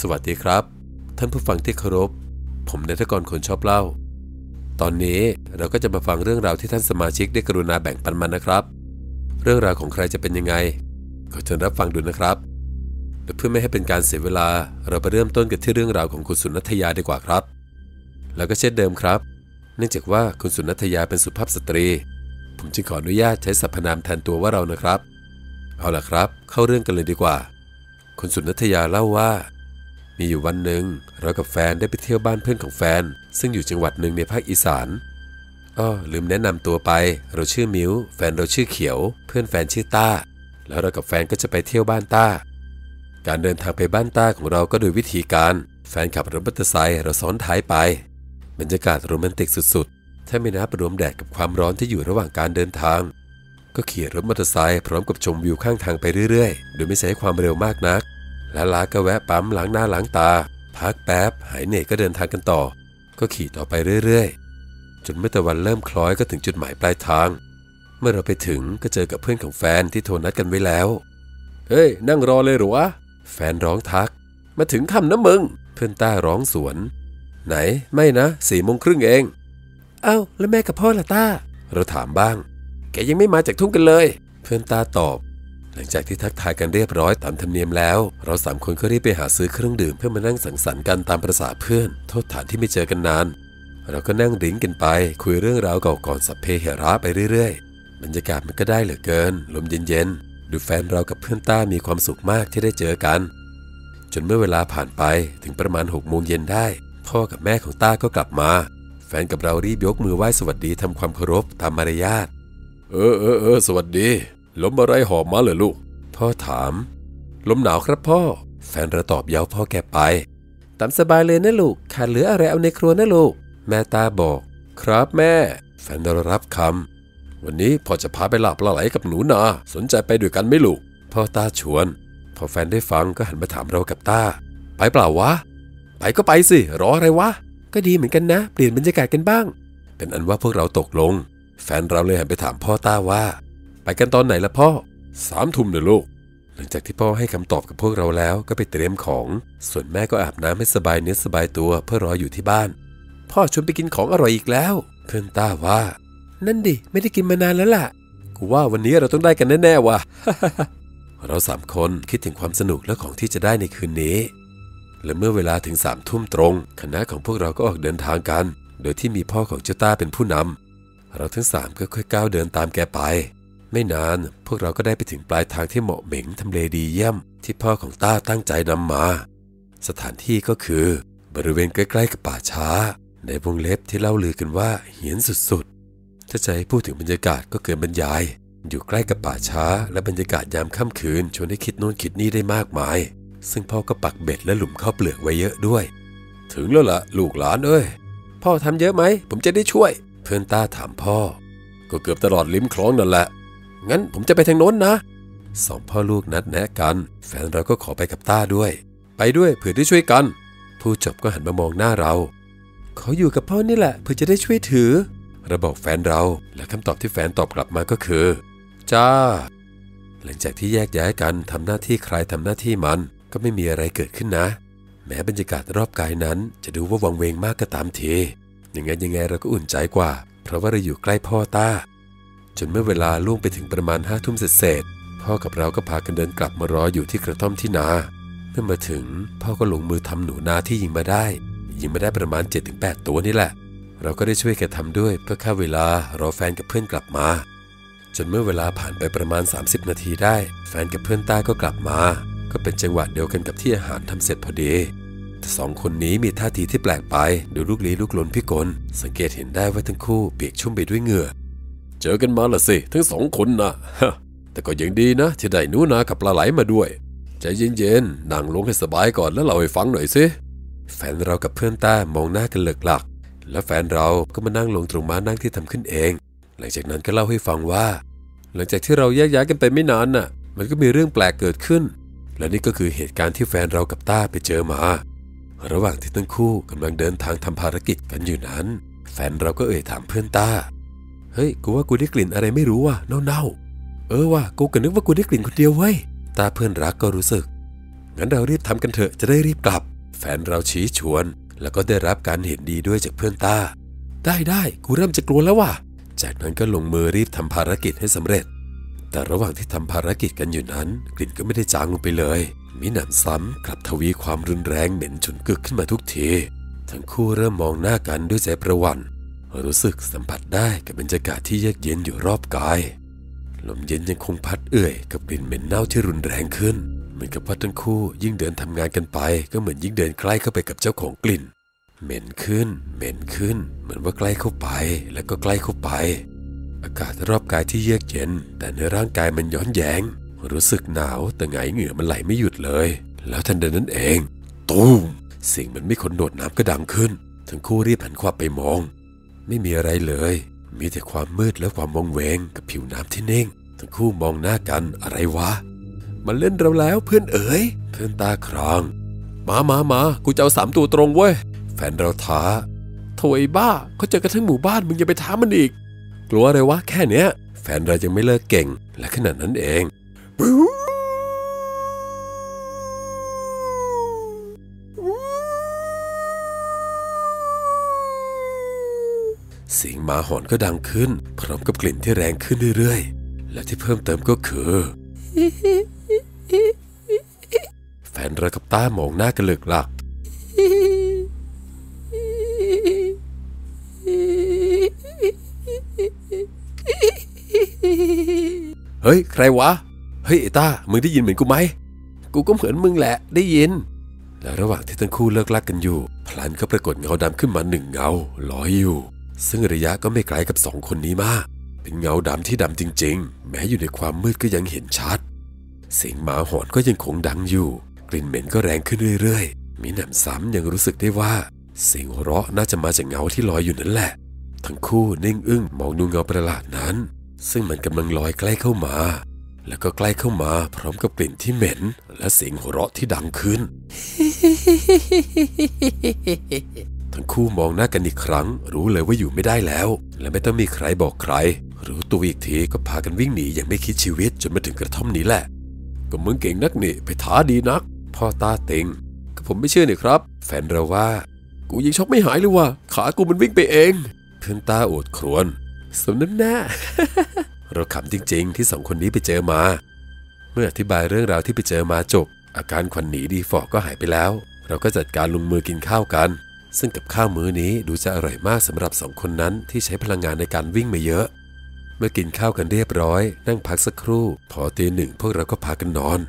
สวัสดีครับ ท่านผู้ฟังที่เคารพ ผมนายทกรคนชอบเล่า ตอนนี้เราก็จะมาฟังเรื่องราวที่ท่านสมาชิกได้กรุณาแบ่งปันมานะครับ เรื่องราวของใครจะเป็นยังไงขอเชิญรับฟังดูนะครับและเพื่อไม่ให้เป็นการเสียเวลา เราไปเริ่มต้นกันที่เรื่องราวของคุณสุนัทยาดีกว่าครับ แล้วก็เช่นเดิมครับ เนื่องจากว่าคุณสุนัทยาเป็นสุภาพสตรี ผมจึงขออนุญาตใช้สรรพนามแทนตัวว่าเรานะครับ เอาล่ะครับ เข้าเรื่องกันเลยดีกว่า คุณสุนัทยาเล่าว่า มีอยู่วันหนึ่งเรากับแฟนได้ไปเที่ยวบ้านเพื่อนของแฟน ซึ่งอยู่จังหวัดหนึ่งในภาคอีสานอ้อลืมแนะนำตัวไป เราชื่อมิวแฟนเราชื่อเขียว เพื่อนแฟนชื่อต้า แล้วเรากับแฟนก็จะไปเที่ยวบ้านต้า การเดินทางไปบ้านต้าของเราก็โดยวิธีการ แฟนขับรถมอเตอร์ไซค์เราซ้อนท้ายไป บรรยากาศโรแมนติกสุดๆ ถ้าไม่นับรวมแดดกับความร้อนที่อยู่ระหว่างการเดินทาง ก็ขี่รถมอเตอร์ไซค์พร้อมกับชมวิวข้างทางไปเรื่อยๆ โดยไม่ใช้ความเร็วมากนัก และลาก็แวะปั๊มหล้างหน้าหล้างตา พักแป๊บ หายเหนื่อยก็เดินทางกันต่อ ก็ขี่ต่อไปเรื่อยๆ จนเมื่อตะวันเริ่มคล้อยก็ถึงจุดหมายปลายทาง เมื่อเราไปถึงก็เจอกับเพื่อนของแฟนที่โทรนัดกันไว้แล้ว เฮ้ย นั่งรอเลยหรอวะ แฟนร้องทัก มาถึงคำนะมึง เพื่อนต้าร้องสวน ไหนไม่นะสี่โมงครึ่งเอง เอ้าแล้วแม่กับพ่อล่ะต้า เราถามบ้าง แกยังไม่มาจากทุ่งกันเลย เพื่อนตาตอบ หลังจากที่ทักทายกันเรียบร้อยตามธรรมเนียมแล้ว เราสามคนก็รีบไปหาซื้อเครื่องดื่มเพื่อมานั่งสังสรรค์กันตามประษาเพื่อน โทษฐานที่ไม่เจอกันนาน เราก็นั่งดิ้งกันไป คุยเรื่องราวเก่าก่อนสัพเพเหระไปเรื่อยๆ บรรยากาศมันก็ได้เหลือเกิน ลมเย็นๆ ดูแฟนเรากับเพื่อนต้ามีความสุขมากที่ได้เจอกัน จนเมื่อเวลาผ่านไปถึงประมาณหกโมงเย็นได้ พ่อกับแม่ของต้าก็กลับมา แฟนกับเรารีบยกมือไหว้สวัสดีทำความเคารพตามมารยาทเออเออเออสวัสดี ลมอะไรหอบมาเหรอลูก พ่อถาม ลมหนาวครับพ่อ แฟนเราตอบเย้าพ่อแกไป ตามสบายเลยนะลูก ขาดเหลืออะไรเอาในครัวนะลูก แม่ตาบอก ครับแม่ แฟนเรารับคำ วันนี้พ่อจะพาไปหลาบปลาไหลกับหนูนา สนใจไปด้วยกันไหมลูก พ่อตาชวน พอแฟนได้ฟังก็หันมาถามเรากับตา ไปเปล่าวะ ไปก็ไปสิ รออะไรวะ ก็ดีเหมือนกันนะ เปลี่ยนบรรยากาศกันบ้าง เป็นอันว่าพวกเราตกลง แฟนเราเลยหันไปถามพ่อตาว่า ไปกันตอนไหนละพ่อสามทุ่มเนอะลูก หลังจากที่พ่อให้คำตอบกับพวกเราแล้วก็ไปเตรียมของ ส่วนแม่ก็อาบน้ำให้สบายเนื้อสบายตัวเพื่อรออยู่ที่บ้าน พ่อชวนไปกินของอร่อยอีกแล้ว เพื่อนต้าว่า นั่นดิไม่ได้กินมานานแล้วล่ะ กูว่าวันนี้เราต้องได้กันแน่ๆว่ะ เราสามคนคิดถึงความสนุกและของที่จะได้ในคืนนี้ และเมื่อเวลาถึงสามทุ่มตรง คณะของพวกเราก็ออกเดินทางกัน โดยที่มีพ่อของเจ้าต้าเป็นผู้นำเราทั้งสามก็ค่อยก้าวเดินตามแกไป ไม่นาน พวกเราก็ได้ไปถึงปลายทางที่เหมาะเหม็งทำเลดีเยี่ยม ที่พ่อของต้าตั้งใจนำมา สถานที่ก็คือบริเวณใกล้ๆกับป่าช้า ในวงเล็บที่เล่าลือกันว่าเหียนสุดๆ ถ้าจะให้พูดถึงบรรยากาศก็เกินบรรยาย อยู่ใกล้กับป่าช้า และบรรยากาศยามค่ำคืนชวนให้คิดโน่นคิดนี่ได้มากมาย ซึ่งพ่อก็ปักเบ็ดและหลุมข้าวเปลือกไว้เยอะด้วย ถึงแล้วล่ะลูกหลานเอ้ยพ่อทำเยอะไหมผมจะได้ช่วย เพื่อนต้าถามพ่อ ก็เกือบตลอดลิ้มคลองนั่นแหละ งั้นผมจะไปทางโน้นนะสองพ่อลูกนัดแนะกัน แฟนเราก็ขอไปกับต้าด้วย ไปด้วยเผื่อได้ช่วยกัน ผู้จบก็หันมามองหน้าเรา ขออยู่กับพ่อนี่แหละเพื่อจะได้ช่วยถือเราบอกแฟนเราและคำตอบที่แฟนตอบกลับมาก็คือ จ้า หลังจากที่แยกย้ายกันทำหน้าที่ใครทำหน้าที่มันก็ไม่มีอะไรเกิดขึ้นนะ แม้บรรยากาศรอบกายนั้น จะดูว่าวังเวงมากก็ตามทียังไงยังไงเราก็อุ่นใจกว่า เพราะว่าเราอยู่ใกล้พ่อต้า จนเมื่อเวลาล่วงไปถึงประมาณห้าทุ่มเศษพ่อกับเราก็พากันเดินกลับมารออยู่ที่กระท่อมที่นา เมื่อมาถึงพ่อก็ลงมือทำหนูนาที่ยิงมาได้ ยิงมาได้ประมาณ 7-8 ตัวนี่แหละ เราก็ได้ช่วยแกทำด้วยเพื่อฆ่าเวลารอแฟนกับเพื่อนกลับมา จนเมื่อเวลาผ่านไปประมาณ 30 นาทีได้ แฟนกับเพื่อนต้าก็กลับมา ก็เป็นจังหวะเดียวกันกับที่อาหารทำเสร็จพอดีแต่สองคนนี้มีท่าทีที่แปลกไป ดูลูกลี้ลูกลนพิกล สังเกตเห็นได้ว่าทั้งคู่เปียกชุ่มไปด้วยเหงื่อ เจอกันมาละสิ ทั้งสองคนนะแต่ก็ยังดีนะที่ได้นูนากับปลาไหลมาด้วย ใจเย็นๆนั่งลงให้สบายก่อนแล้วเล่าให้ฟังหน่อยสิ แฟนเรากับเพื่อนต้ามองหน้ากันเหลิกหลัก และแฟนเราก็มานั่งลงตรงม้านั่งที่ทำขึ้นเอง หลังจากนั้นก็เล่าให้ฟังว่า หลังจากที่เราแยกย้ายกันไปไม่นานน่ะ มันก็มีเรื่องแปลกเกิดขึ้น และนี่ก็คือเหตุการณ์ที่แฟนเรากับต้าไปเจอมา ระหว่างที่ทั้งคู่กำลังเดินทางทำภารกิจกันอยู่นั้น แฟนเราก็เอ่ยถามเพื่อนต้า เฮ้ย กูว่ากูได้กลิ่นอะไรไม่รู้ว่ะเน่าๆ เออว่ะ กูก็นึกว่ากูได้กลิ่นคนเดียวเว้ย ตาเพื่อนรักก็รู้สึก งั้นเรารีบทำกันเถอะจะได้รีบกลับ แฟนเราชี้ชวน แล้วก็ได้รับการเห็นดีด้วยจากเพื่อนตา ได้ได้ กูเริ่มจะกลัวแล้วว่ะ จากนั้นก็ลงมือรีบทำภารกิจให้สำเร็จ แต่ระหว่างที่ทำภารกิจกันอยู่นั้น กลิ่นก็ไม่ได้จางลงไปเลย มิหนำซ้ำกลับทวีความรุนแรงเหม็นฉุนกึกขึ้นมาทุกที ทั้งคู่เริ่มมองหน้ากันด้วยใจประวัน รู้สึกสัมผัสได้กับบรรยากาศที่เยือกเย็นอยู่รอบกาย ลมเย็นยังคงพัดเอื่อยกับกลิ่นเหม็นเน่าที่รุนแรงขึ้น เหมือนกับว่าทั้งคู่ยิ่งเดินทำงานกันไป ก็เหมือนยิ่งเดินใกล้เข้าไปกับเจ้าของกลิ่น เหม็นขึ้น เหม็นขึ้น เหมือนว่าใกล้เข้าไป แล้วก็ใกล้เข้าไป อากาศรอบกายที่เยือกเย็น แต่ในร่างกายมันย้อนแยง รู้สึกหนาวแต่ไงเหงื่อมันไหลไม่หยุดเลย แล้วทันใดนั้นเอง ตูมสียงเหมันไม่คนโดดน้ำก็ดังขึ้น ทั้งคู่รีบหันขวับไปมอง ไม่มีอะไรเลย มีแต่ความมืดและความวงเวงกับผิวน้ำที่นิ่ง ทั้งคู่มองหน้ากันอะไรวะ มันเล่นเราแล้วเพื่อนเอ๋ย เพื่อนตาคราง มามามากูจะเอาสามตัวตรงเว้ย แฟนเราท้าโถไอ้บ้าเขาเจอกันทั้งหมู่บ้านมึงอย่าไปท้ามันอีก กลัวอะไรวะแค่เนี้ย แฟนเรายังไม่เลิกเก่งและขนาดนั้นเอง เสียงหมาหอนก็ดังขึ้น พร้อมกับกลิ่นที่แรงขึ้นเรื่อยๆ และที่เพิ่มเติมก็คือแฟนเรากับต้ามองหน้ากันเลิกหลัก เฮ้ย ใครวะ เฮ้ยไอต้า มึงได้ยินเหมือนกูไหม กูก็เหมือนมึงแหละ ได้ยิน และระหว่างที่ทั้งคู่เลิกลักกันอยู่ พลันก็ปรากฏเงาดำขึ้นมาหนึ่งเงาลอยอยู่ ซึ่งระยะก็ไม่ไกลกับสองคนนี้มาก เป็นเงาดำที่ดำจริง ๆ แม้อยู่ในความมืดก็ยังเห็นชัด เสียงหมาหอนก็ยังคงดังอยู่ กลิ่นเหม็นก็แรงขึ้นเรื่อยๆ มีหนำซ้ำยังรู้สึกได้ว่า เสียงหัวเราะน่าจะมาจากเงาที่ลอยอยู่นั่นแหละ ทั้งคู่นิ่งอึ้งมองดูเงาประหลาดนั้น ซึ่งมันกำลังลอยใกล้เข้ามา แล้วก็ใกล้เข้ามาพร้อมกับกลิ่นที่เหม็น และเสียงหัวเราะที่ดังขึ้น ทั้งคู่มองหน้ากันอีกครั้ง รู้เลยว่าอยู่ไม่ได้แล้ว และไม่ต้องมีใครบอกใคร รู้ตัวอีกทีก็พากันวิ่งหนีอย่างไม่คิดชีวิตจนมาถึงกระท่อมนี้แหละ ก็มึงเก่งนักนี่ไปท้าดีนัก พ่อตาเต็งก็ผมไม่เชื่อนี่ครับ แฟนเราว่า กูยังช็อกไม่หายเลยว่ะขากูมันวิ่งไปเอง เพื่อนตาโอดครวญสมน้ำหน้า เราขำจริง ๆ ที่สองคนนี้ไปเจอมา เมื่ออธิบายเรื่องราวที่ไปเจอมาจบ อาการขวัญหนีดีฟอกก็หายไปแล้ว เราก็จัดการลงมือกินข้าวกัน ซึ่งกับข้าวมื้อนี้ดูจะอร่อยมากสำหรับสองคนนั้นที่ใช้พลังงานในการวิ่งมาเยอะ เมื่อกินข้าวกันเรียบร้อย นั่งพักสักครู่ พอตีหนึ่งพวกเราก็พากันนอน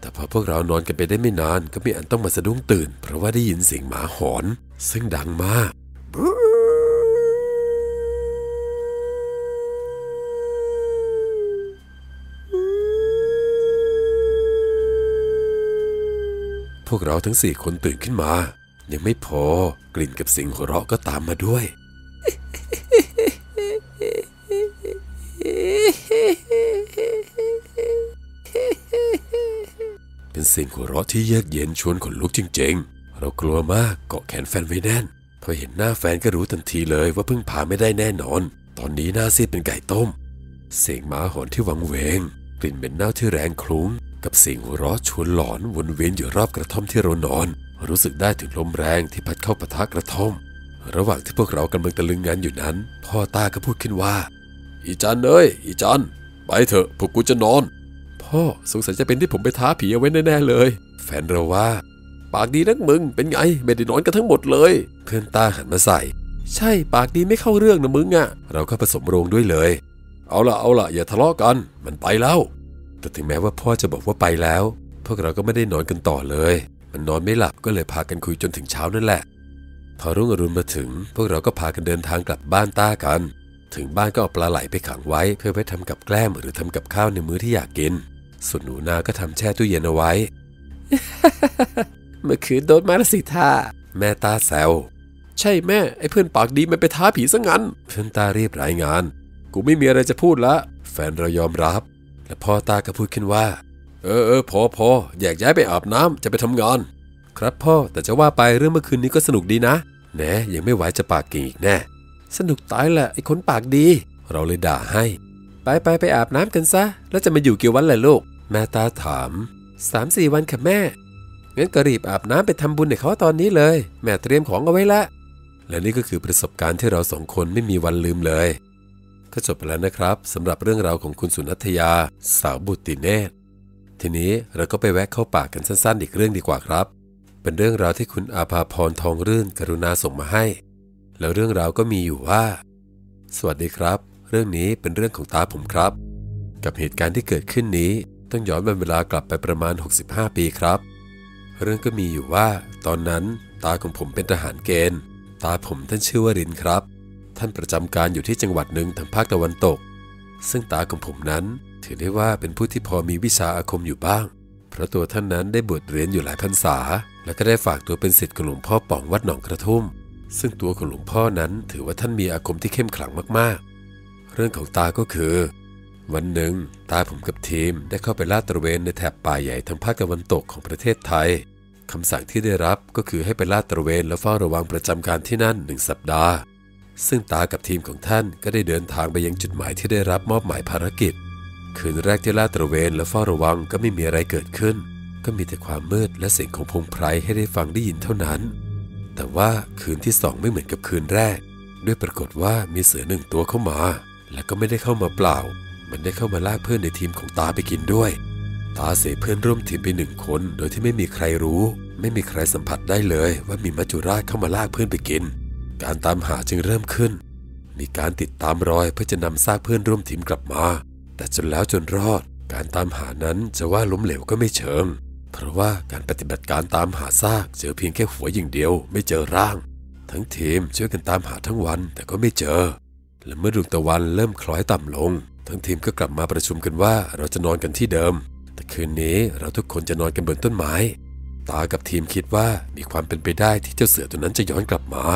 แต่พอพวกเรานอนกันไปได้ไม่นานก็มีอันต้องมาสะดุ้งตื่น เพราะว่าได้ยินเสียงหมาหอน ซึ่งดังมากพวกเราทั้งสี่คนตื่นขึ้นมา ยังไม่พอกลิ่นกับเสียงหัวเราะก็ตามมาด้วย เป็นเสียงหัวเราะที่เยือกเย็นชวนขนลุกจริงๆ เรากลัวมากเกาะแขนแฟนไว้แน่น พอเห็นหน้าแฟนก็รู้ทันทีเลยว่าเพิ่งพาไม่ได้แน่นอน ตอนนี้หน้าซีดเป็นไก่ต้ม เสียงหมาหอนที่หวังเวง กลิ่นเหม็นเน่าที่แรงคลุ้ง กับเสียงหัวเราะชวนหลอนวนเวียนอยู่รอบกระท่อมที่เรานอน รู้สึกได้ถึงลมแรงที่พัดเข้าปะทะกระท่อม ระหว่างที่พวกเรากำลังตะลึงงานอยู่นั้น พ่อตาก็พูดขึ้นว่า อีจันเอ้ย อีจัน ไปเถอะพวกกูจะนอน พ่อสงสัยจะเป็นที่ผมไปท้าผีเอาไว้แน่ๆเลย แฟนเราว่า ปากดีนักมึงเป็นไงไม่ได้นอนกันทั้งหมดเลย เพื่อนตาหันมาใส่ ใช่ปากดีไม่เข้าเรื่องนะมึงอะ่ะ เราก็ผสมโรงด้วยเลย เอาละเอาละอย่าทะเลาะกัน มันไปแล้ว แต่ถึงแม้ว่าพ่อจะบอกว่าไปแล้ว พวกเราก็ไม่ได้นอนกันต่อเลย มันนอนไม่หลับก็เลยพากันคุยจนถึงเช้านั่นแหละ พอรุ่งอรุณมาถึง พวกเราก็พากันเดินทางกลับบ้านต้ากัน ถึงบ้านก็เอาปลาไหลไปขังไว้ เพื่อไว้ทำกับแกล้มหรือทำกับข้าวในมื้อที่อยากกิน ส่วนหนูนาก็ทำแช่ตู้เย็นเอาไว้ เมื่อคืนโดนมาละสิท่าแม่ตาแซวใช่แม่ไอ้เพื่อนปากดีมันไปท้าผีซะงั้น เพื่อนตารีบรายงาน กูไม่มีอะไรจะพูดละ แฟนเรายอมรับ และพ่อตาก็พูดขึ้นว่า เออเออพอพอแยกย้ายไปอาบน้ำจะไปทำงาน ครับพ่อแต่จะว่าไปเรื่องเมื่อคืนนี้ก็สนุกดีนะแหนยังไม่ไหวจะปากเก่งอีกแน่ สนุกตายแหละไอ้คนปากดี เราเลยด่าให้ ไปไปไปอาบน้ำกันซะ แล้วจะมาอยู่กี่วันแหละลูก แม่ตาถามสามสี่วันค่ะแม่งั้นก็รีบอาบน้ำไปทำบุญให้เขาตอนนี้เลย แม่เตรียมของเอาไว้ละและนี่ก็คือประสบการณ์ที่เราสองคนไม่มีวันลืมเลยก็จบไปแล้วนะครับสำหรับเรื่องราวของคุณสุนัทยา สาวบุตรเนตร ทีนี้เราก็ไปแวะเข้าปากกันสั้นๆ อีกเรื่องดีกว่าครับ เป็นเรื่องราวที่คุณอาภาพรทองรื่นกรุณาส่งมาให้ แล้วเรื่องราวก็มีอยู่ว่า สวัสดีครับ เรื่องนี้เป็นเรื่องของตาผมครับ กับเหตุการณ์ที่เกิดขึ้นนี้ต้องย้อนเวลากลับไปประมาณ 65 ปีครับ เรื่องก็มีอยู่ว่า ตอนนั้นตาของผมเป็นทหารเกณฑ์ ตาผมท่านชื่อว่ารินครับ ท่านประจำการอยู่ที่จังหวัดหนึ่งทางภาคตะวันตก ซึ่งตาของผมนั้น ถือได้ว่าเป็นผู้ที่พอมีวิชาอาคมอยู่บ้าง เพราะตัวท่านนั้นได้บวชเรียนอยู่หลายพรรษา และก็ได้ฝากตัวเป็นศิษย์ของหลวงพ่อป่องวัดหนองกระทุ่ม ซึ่งตัวของหลวงพ่อนั้นถือว่าท่านมีอาคมที่เข้มขลังมากๆ เรื่องของตาก็คือ วันหนึ่ง ตาผมกับทีมได้เข้าไปลาดตระเวนในแถบป่าใหญ่ทางภาคตะวันตกของประเทศไทยคำสั่งที่ได้รับก็คือให้ไปลาดตระเวนและเฝ้าระวังประจำการที่นั่นหนึ่งสัปดาห์ ซึ่งตากับทีมของท่านก็ได้เดินทางไปยังจุดหมายที่ได้รับมอบหมายภารกิจ คืนแรกที่ลาดตระเวนและเฝ้าระวังก็ไม่มีอะไรเกิดขึ้น ก็มีแต่ความมืดและเสียงของพงไพรให้ได้ฟังได้ยินเท่านั้น แต่ว่าคืนที่สองไม่เหมือนกับคืนแรก ด้วยปรากฏว่ามีเสือหนึ่งตัวเข้ามา และก็ไม่ได้เข้ามาเปล่า มันได้เข้ามาลากเพื่อนในทีมของตาไปกินด้วย ตาเสียเพื่อนร่วมทีมไปหนึ่งคน โดยที่ไม่มีใครรู้ ไม่มีใครสัมผัสได้เลย ว่ามีมัจจุราชเข้ามาลากเพื่อนไปกิน การตามหาจึงเริ่มขึ้น มีการติดตามรอยเพื่อจะนำซากเพื่อนร่วมทีมกลับมา แต่จนแล้วจนรอด การตามหานั้นจะว่าล้มเหลวก็ไม่เชิง เพราะว่าการปฏิบัติการตามหาซากเจอเพียงแค่หัวอย่างเดียวไม่เจอร่าง ทั้งทีมช่วยกันตามหาทั้งวันแต่ก็ไม่เจอ และเมื่อดวงตะวันเริ่มคล้อยต่ำลง ทั้งทีมก็กลับมาประชุมกันว่าเราจะนอนกันที่เดิม แต่คืนนี้เราทุกคนจะนอนกันบนต้นไม้ ตากับทีมคิดว่ามีความเป็นไปได้ที่เจ้าเสือตัวนั้นจะย้อนกลับมา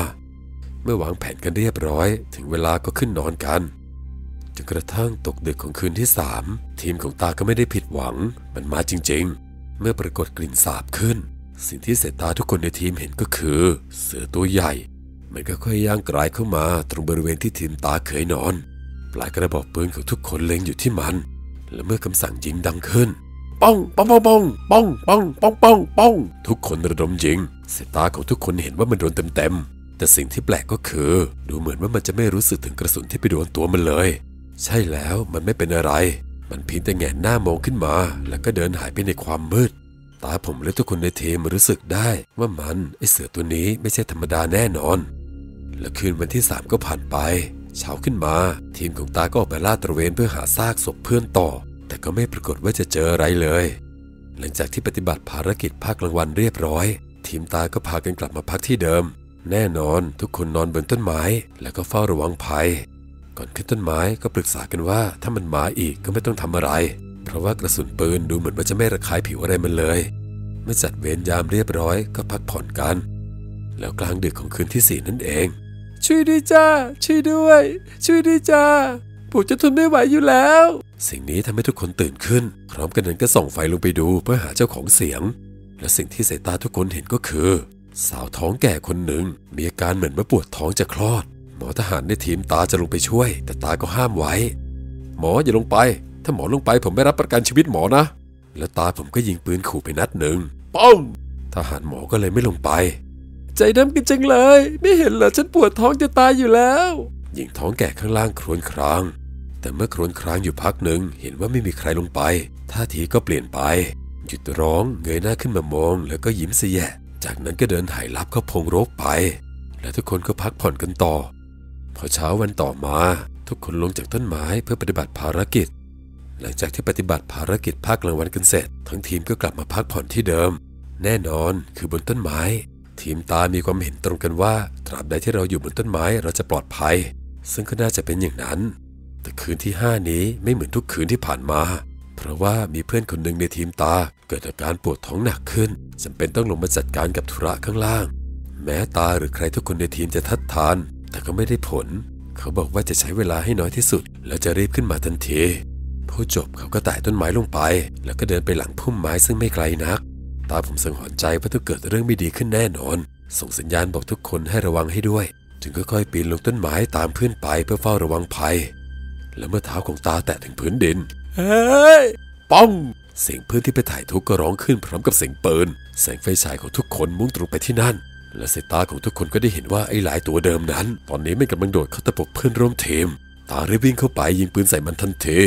เมื่อวางแผนกันเรียบร้อย ถึงเวลาก็ขึ้นนอนกัน นกระทั่งตกดึกของคืนที่สามทีมของตาก็ไม่ได้ผิดหวัง มันมาจริงๆ เมื่อปรากฏกลิ่นสาบขึ้น สิ่งที่สายตาทุกคนในทีมเห็นก็คือ เสือตัวใหญ่ มันก็ค่อยย่างกลายเข้ามาตรงบริเวณที่ทีมตาเคยนอน ปลายกระบอกปืนของทุกคนเล็งอยู่ที่มัน และเมื่อคำสั่งยิงดังขึ้นป้องป้องป้องป้องป้องป้องป้องป้องป้องทุกคนระดมยิงสายตาของทุกคนเห็นว่ามันโดนเต็มๆแต่สิ่งที่แปลกก็คือ ดูเหมือนว่ามันจะไม่รู้สึกถึงกระสุนที่ไปโดนตัวมันเลย ใช่แล้วมันไม่เป็นอะไร มันเพียงแต่แงนหน้ามองขึ้นมา แล้วก็เดินหายไปในความมืด ตาผมและทุกคนในทีมรู้สึกได้ว่ามันไอเสือตัวนี้ไม่ใช่ธรรมดาแน่นอน และคืนวันที่สามก็ผ่านไป เช้าขึ้นมา ทีมของตาก็ออกไปลาดตระเวนเพื่อหาซากศพเพื่อนต่อ แต่ก็ไม่ปรากฏว่าจะเจออะไรเลย หลังจากที่ปฏิบัติภารกิจภาคกลางวันเรียบร้อย ทีมตาก็พากันกลับมาพักที่เดิม แน่นอนทุกคนนอนบนต้นไม้ แล้วก็เฝ้าระวังภัย ก่อนขึ้นต้นไม้ก็ปรึกษากันว่าถ้ามันมาอีกก็ไม่ต้องทำอะไร เพราะว่ากระสุนปืนดูเหมือนว่าจะไม่ระคายผิวอะไรมันเลยเมื่อจัดเวรยามเรียบร้อยก็พักผ่อนกัน แล้วกลางดึกของคืนที่สี่นั่นเอง ช่วยด้วยจ้าช่วยด้วย ช่วยด้วยจ้าผมจะทนไม่ไหวอยู่แล้ว สิ่งนี้ทำให้ทุกคนตื่นขึ้น พร้อมกันนั้นก็ส่องไฟลงไปดูเพื่อหาเจ้าของเสียง และสิ่งที่สายตาทุกคนเห็นก็คือ สาวท้องแก่คนหนึ่งมีอาการเหมือนว่าปวดท้องจะคลอด หมอทหารในทีมตาจะลงไปช่วย แต่ตาก็ห้ามไว้ หมออย่าลงไป ถ้าหมอลงไปผมไม่รับประกันชีวิตหมอนะ แล้วตาผมก็ยิงปืนขู่ไปนัดหนึ่งป้องทหารหมอก็เลยไม่ลงไป ใจดำกันจังเลย ไม่เห็นเหรอฉันปวดท้องจะตายอยู่แล้วหญิงท้องแก่ข้างล่างครวญคราง แต่เมื่อครวญครางอยู่พักหนึ่งเห็นว่าไม่มีใครลงไปท่าทีก็เปลี่ยนไป หยุดร้องเงยหน้าขึ้นมามอง แล้วก็ยิ้มเสียจากนั้นก็เดินหายลับเข้าพงรกไป และทุกคนก็พักผ่อนกันต่อ พอเช้าวันต่อมา ทุกคนลงจากต้นไม้เพื่อปฏิบัติภารกิจ หลังจากที่ปฏิบัติภารกิจภาคกลางวันกันเสร็จ ทั้งทีมก็กลับมาพักผ่อนที่เดิม แน่นอนคือบนต้นไม้ ทีมตามีความเห็นตรงกันว่า ตราบใดที่เราอยู่บนต้นไม้เราจะปลอดภัย ซึ่งก็น่าจะเป็นอย่างนั้น แต่คืนที่ห้านี้ไม่เหมือนทุกคืนที่ผ่านมา เพราะว่ามีเพื่อนคนหนึ่งในทีมตาเกิดอาการปวดท้องหนักขึ้นจำเป็นต้องลงมาจัดการกับธุระข้างล่าง แม้ตาหรือใครทุกคนในทีมจะทัดทาน แต่ก็ไม่ได้ผล เขาบอกว่าจะใช้เวลาให้น้อยที่สุด แล้วจะรีบขึ้นมาทันทีพูดจบเขาก็ไต่ต้นไม้ลงไป แล้วก็เดินไปหลังพุ่มไม้ซึ่งไม่ไกลนัก ตาผมสังหรณ์ใจว่าต้องเกิดเรื่องไม่ดีขึ้นแน่นอน ส่งสัญญาณบอกทุกคนให้ระวังให้ด้วย จึงค่อยๆปีนลงต้นไม้ตามเพื่อนไปเพื่อเฝ้าระวังภัย และเมื่อเท้าของตาแตะถึงพื้นดิน เฮ้ยป้องเสียงเพื่อนที่ไปถ่ายทุกก็ร้องขึ้นพร้อมกับเสียงปืน แสงไฟฉายของทุกคนมุ่งตรงไปที่นั่น และสายตาของทุกคนก็ได้เห็นว่าไอ้หลายตัวเดิมนั้น ตอนนี้มันกำลังโดดเข้าตะปบเพื่อนร่วมทีม ตารีบวิ่งเข้าไปยิงปืนใส่มันทันที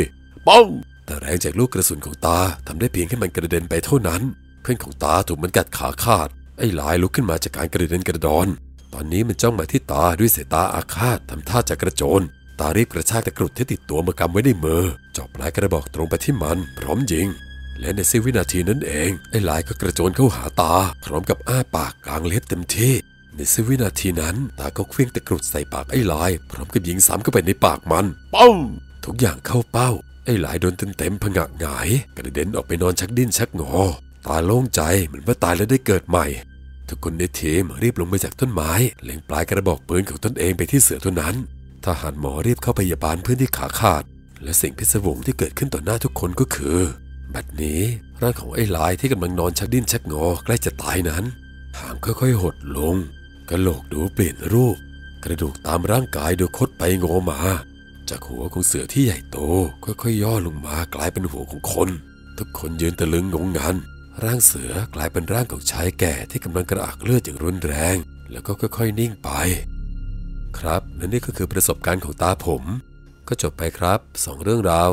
ป้องแต่แรงจากลูกกระสุนของตาทำได้เพียงให้มันกระเด็นไปเท่านั้น เพื่อนของตาถูกมันกัดขาขาด ไอ้หลายลุกขึ้นมาจากการกระเด็นกระดอน ตอนนี้มันจ้องมาที่ตาด้วยสายตาอาฆาตทำท่าจะกระโจน ตารีบกระชากตะกรุดที่ติดตัวมากำไว้ในมือจ่อปลายกระบอกตรงไปที่มัน พร้อมยิง และในเสี้ยววินาทีนั้นเองไอ้หลายก็กระโจนเข้าหาตา พร้อมกับอ้าปากกลางเล็บเต็มที่ ในเสี้ยววินาทีนั้น ตาก็เคลื่องตะกรุดใส่ปากไอ้หลาย พร้อมกับยิงซ้ำเข้าไปในปากมันป้องทุกอย่างเข้าเป้า ไอ้หลายโดนเต็มๆผงะหงาย กระเด็นออกไปนอนชักดิ้นชักงอ ตาโล่งใจเหมือนว่าตายแล้วได้เกิดใหม่ ทุกคนในทีมรีบลงมาจากต้นไม้เล็งปลายกระบอกปืนของตนเองไปที่เสือตัวนั้นทหารหมอรีบเข้าพยาบาลเพื่อนที่ขาขาด และสิ่งพิศวงที่เกิดขึ้นต่อหน้าทุกคนก็คือ บัดนี้ร่างของไอ้ลายที่กำลังนอนชักดิ้นชักงอใกล้จะตายนั้นหางค่อยๆหดลง กระโหลกดูเปลี่ยนรูป กระดูกตามร่างกายดูคดไปงอมา จากหัวของเสือที่ใหญ่โต ค่อยๆย่อลงมากลายเป็นหัวของคน ทุกคนยืนตะลึงงงงันร่างเสือกลายเป็นร่างของชายแก่ที่กำลังกระอักเลือดอย่างรุนแรง แล้วก็ค่อยๆนิ่งไป ครับและนี่ก็คือประสบการณ์ของตาผม ก็จบไปครับสองเรื่องราว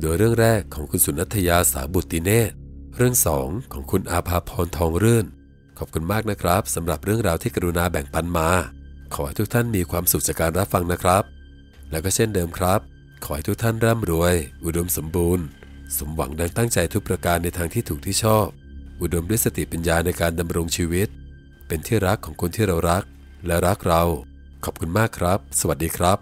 โดยเรื่องแรกของคุณสุนัทยาสาบุตติเนตรเรื่องสองของคุณอาภาพรทองเรื่น ขอบคุณมากนะครับสำหรับเรื่องราวที่กรุณาแบ่งปันมา ขอให้ทุกท่านมีความสุขจากการรับฟังนะครับ แล้วก็เช่นเดิมครับ ขอให้ทุกท่านร่ำรวย อุดมสมบูรณ์ สมหวังดังตั้งใจทุกประการในทางที่ถูกที่ชอบ อุดมด้วยสติปัญญาในการดำรงชีวิต เป็นที่รักของคนที่เรารัก และรักเรา ขอบคุณมากครับ สวัสดีครับ